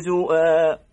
لُزُوًا